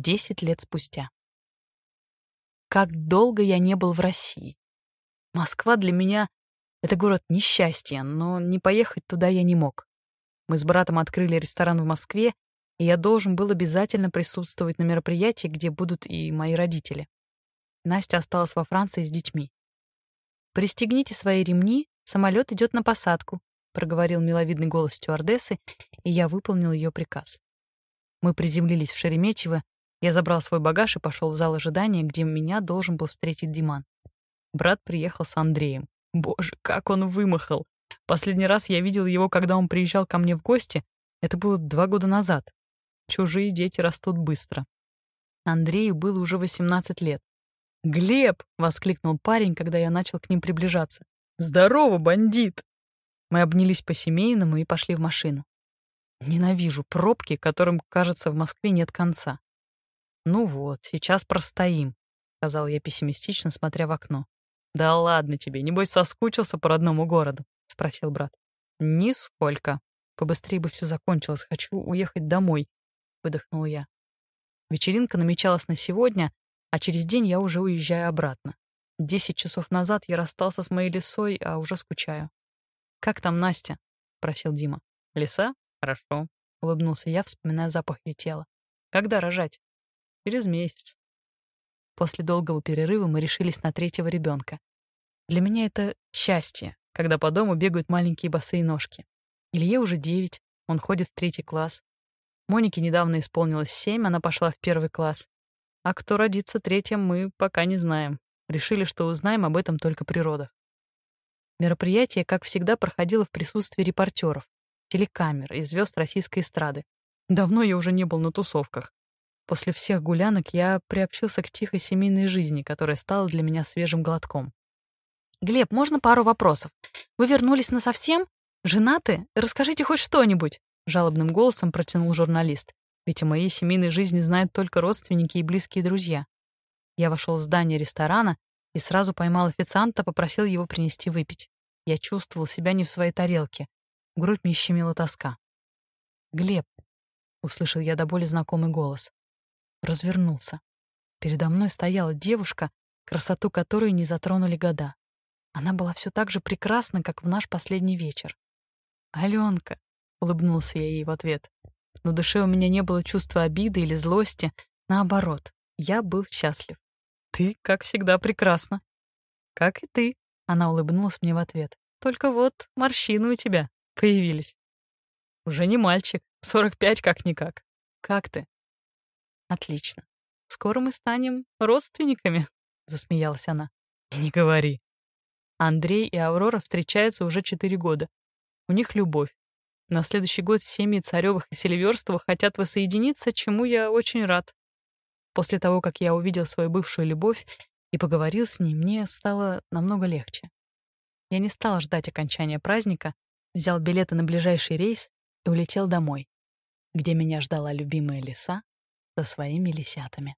Десять лет спустя. Как долго я не был в России. Москва для меня — это город несчастья, но не поехать туда я не мог. Мы с братом открыли ресторан в Москве, и я должен был обязательно присутствовать на мероприятии, где будут и мои родители. Настя осталась во Франции с детьми. «Пристегните свои ремни, самолет идет на посадку», — проговорил миловидный голос стюардессы, и я выполнил ее приказ. Мы приземлились в Шереметьево, я забрал свой багаж и пошел в зал ожидания, где меня должен был встретить Диман. Брат приехал с Андреем. Боже, как он вымахал! Последний раз я видел его, когда он приезжал ко мне в гости. Это было два года назад. Чужие дети растут быстро. Андрею было уже 18 лет. «Глеб!» — воскликнул парень, когда я начал к ним приближаться. «Здорово, бандит!» Мы обнялись по-семейному и пошли в машину. Ненавижу пробки, которым, кажется, в Москве нет конца. «Ну вот, сейчас простоим», — сказал я пессимистично, смотря в окно. «Да ладно тебе, небось соскучился по родному городу?» — спросил брат. «Нисколько. Побыстрее бы все закончилось. Хочу уехать домой», — выдохнул я. Вечеринка намечалась на сегодня, а через день я уже уезжаю обратно. Десять часов назад я расстался с моей лисой, а уже скучаю. «Как там Настя?» — просил Дима. «Лиса? Хорошо», — улыбнулся я, вспоминая запах ее тела. «Когда рожать?» «Через месяц». После долгого перерыва мы решились на третьего ребенка. Для меня это счастье, когда по дому бегают маленькие босые ножки. Илье уже девять, он ходит в третий класс. Монике недавно исполнилось семь, она пошла в первый класс. А кто родится третьим, мы пока не знаем. Решили, что узнаем об этом только при родах. Мероприятие, как всегда, проходило в присутствии репортеров, телекамер и звезд российской эстрады. Давно я уже не был на тусовках. После всех гулянок я приобщился к тихой семейной жизни, которая стала для меня свежим глотком. «Глеб, можно пару вопросов? Вы вернулись насовсем? Женаты? Расскажите хоть что-нибудь!» Жалобным голосом протянул журналист. Ведь о моей семейной жизни знают только родственники и близкие друзья. Я вошел в здание ресторана и сразу поймал официанта, попросил его принести выпить. Я чувствовал себя не в своей тарелке. Грудь мне щемила тоска. «Глеб», — услышал я до боли знакомый голос. Развернулся. Передо мной стояла девушка, красоту которой не затронули года. Она была все так же прекрасна, как в наш последний вечер. «Аленка», — улыбнулся я ей в ответ. В душе у меня не было чувства обиды или злости. Наоборот, я был счастлив. «Ты, как всегда, прекрасна». «Как и ты», — она улыбнулась мне в ответ. «Только вот морщины у тебя появились». «Уже не мальчик, 45 как-никак. Как ты?» «Отлично. Скоро мы станем родственниками», — засмеялась она. «Не говори». Андрей и Аврора встречаются уже четыре года. У них любовь. На следующий год семьи Царевых и Селиверстовых хотят воссоединиться, чему я очень рад. После того, как я увидел свою бывшую любовь и поговорил с ней, мне стало намного легче. Я не стал ждать окончания праздника, взял билеты на ближайший рейс и улетел домой, где меня ждала любимая лиса со своими лисятами.